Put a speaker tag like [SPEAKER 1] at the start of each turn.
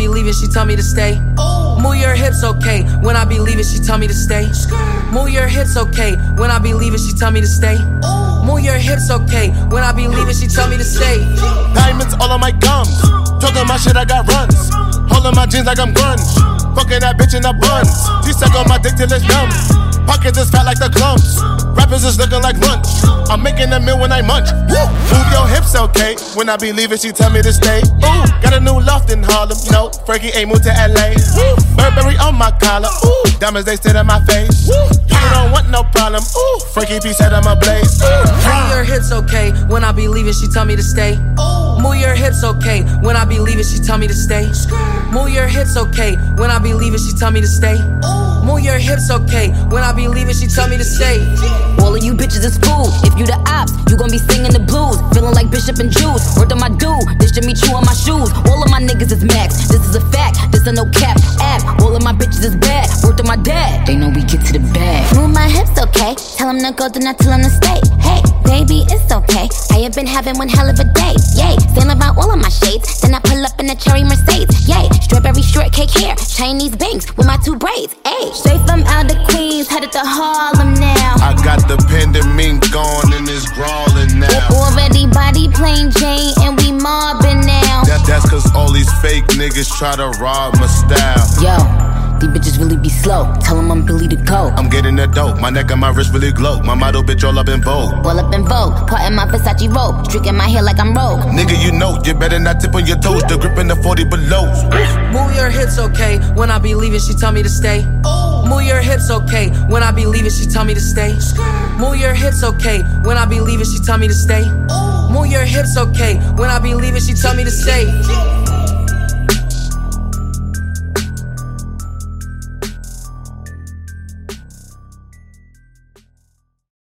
[SPEAKER 1] be leaving, she tell me to stay. Move your hips, okay. When I be leaving, she tell me to stay. Move your hips, okay. When I be leaving, she tell me to stay. Move your hips, okay. When I be leaving, she tell me to stay.
[SPEAKER 2] Diamonds all on my gums. Talking my shit, I got runs. Holding my jeans like I'm grunge. Fucking that bitch in the buns. She suck on my dick till it's numb. Pockets is fat like the clumps. Rappers is looking like lunch. I'm making a meal when I munch. Woo! Move your hips, okay. When I be leaving, she tell me to stay. Ooh, got a new loft in Harlem. No, Frankie ain't moved to LA. Woo! Burberry on my collar. Ooh, diamonds they sit in my face. Woo! You don't want no problem. Ooh, Frankie P said I'm a blaze. Ooh.
[SPEAKER 1] Move your hips, okay. When I be leaving, she tell me to stay. Ooh. Move your hips, okay. When I be leaving, she tell me to stay. Move your hips, okay. When I be leaving, she tell me to stay. Move your hips, okay. When I be leaving, she tell me to stay.
[SPEAKER 3] All of you bitches is fool. If you the ops, you gon' be singing the blues. Feeling like Bishop and Juice. Word on my dude, this should me chew on my shoes. All of my niggas is max. This is a fact. This a no cap app. All of my bitches is bad. Word on my dad. They know we get to the bag.
[SPEAKER 4] Move my hips, okay. Tell him to go, do not tell him to stay. Hey, baby, it's okay. I have been having one hell of a day. Yay, saying about all of my shades. Then I pull up in a cherry Mercedes. Yay, strawberry shortcake hair, Chinese bangs with my two braids. Ayy, straight from out of Queens, headed to Harlem now.
[SPEAKER 2] I got the pandemic gone and it's crawling now.
[SPEAKER 4] Already body plain Jane and we mobbing now.
[SPEAKER 2] That, that's cause all these fake niggas try to rob my style.
[SPEAKER 3] Yo, these bitches really be slow. Tell them I'm Billy the go.
[SPEAKER 2] I'm getting that dope. My neck and my wrist really glow. My model bitch all up in vogue.
[SPEAKER 4] All up in Vogue, part in my Versace robe. Streaking my hair like I'm Rogue.
[SPEAKER 2] Nigga, you know, you better not tip on your toes. The grip in the 40 below.
[SPEAKER 1] Okay. When I be leaving, she tell me to stay. Move your hips, okay. When I be leaving, she tell me to stay. Move your hips, okay. When I be leaving, she tell me to stay. Move your hips, okay. When I be leaving, she tell me to stay.